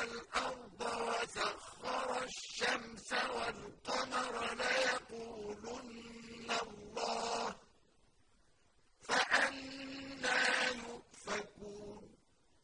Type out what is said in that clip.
وَالْأَرْضَ